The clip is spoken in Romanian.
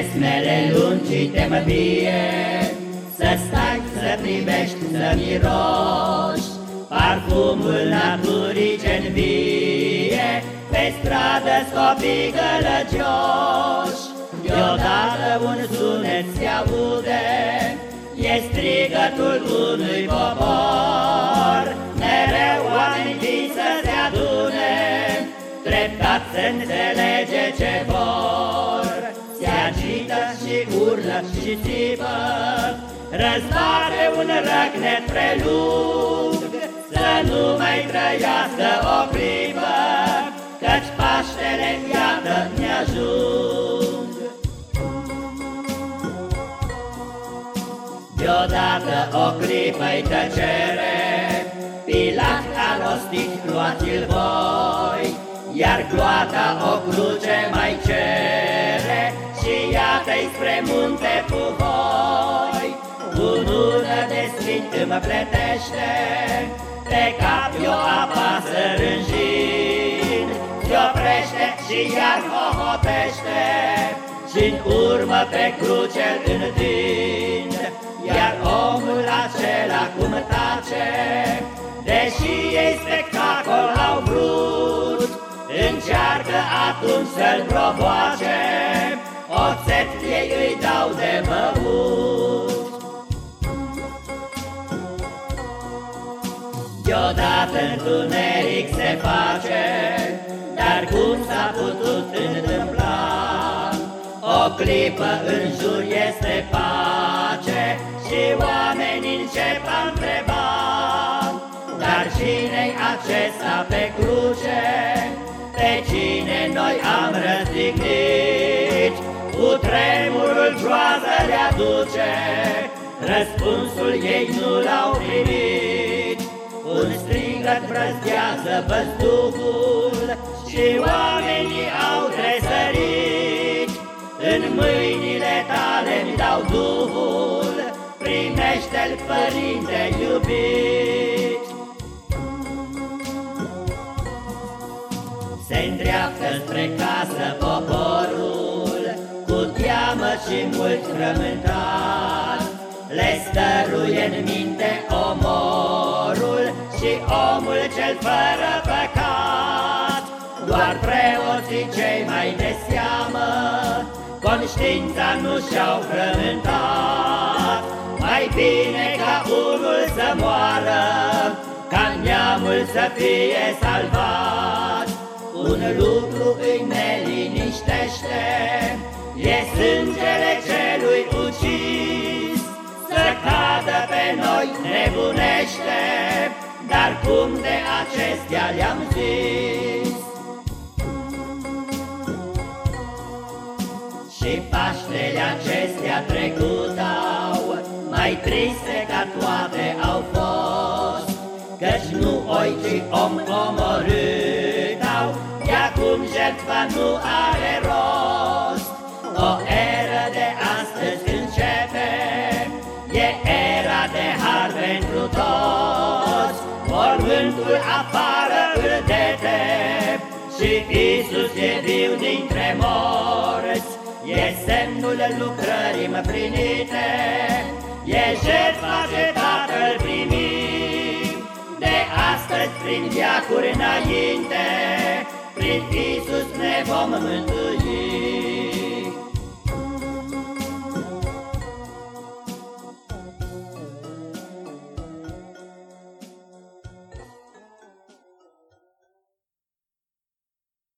Mesmele lungi te mă vie, Să stai, să privești, să miroși, Parfumul naturii ce vie, Pe stradă scopii gălăgioși. Deodată un sunet se aude, E strigătul unui popor, Mereu oameni vin să se adune, Treptat se înțelege ce și urlă și țipă, Răzbare un răcnet prelung, Să nu mai trăiască o clipă, Căci Paștele iată mi-ajung. Deodată o clipă-i tăcere, Pilat a rostit, luați-l voi, Iar gloata o cruce mai cere, Și iată-i spre munte puhoi. Bunură de sfânt mă pletește, Pe cap eu apasă rânjind, Se oprește și iar hohotește, Și-n urmă pe cruce îl iar omul acela cum tace, Deși ei spectacol au vrut, Încearcă atunci să-l provoace, întuneric se face, Dar cum s-a putut întâmpla? O clipă în jur este pace, și oamenii încep a întreba Dar cine-i acesta pe cruce? Pe cine noi am răstignit? Cu tremurul groază le aduce Răspunsul ei nu l-au primit Un strigăt brăzdează văzduhul Și oamenii au tresărit În mâinile tale-mi dau Duhul Primește-l, Părinte iubit! Se îndreaptă spre casă poporul, Cu teamă și mult frământat, Le stăruie în minte omorul Și omul cel fără păcat. Doar preoții cei mai de seamă, Conștiința nu și-au frământat, mai bine ca unul să moară, ca neamul să fie salvat. Un lucru îi neliniștește, e sângele celui ucis, să cadă pe noi nebunește, dar cum de acestea le-am zis? Și Paștele acestea trecutau, mai triste ca toate au fost, Căci nu oi, ci om omorât au, De acum jertfa nu are rost. Și Isus e viu dintre morți, E semnul lucrării împlinite, E jertfa ce Tatăl primim, De astăzi prin viacuri înainte, Prin Iisus ne vom mântui.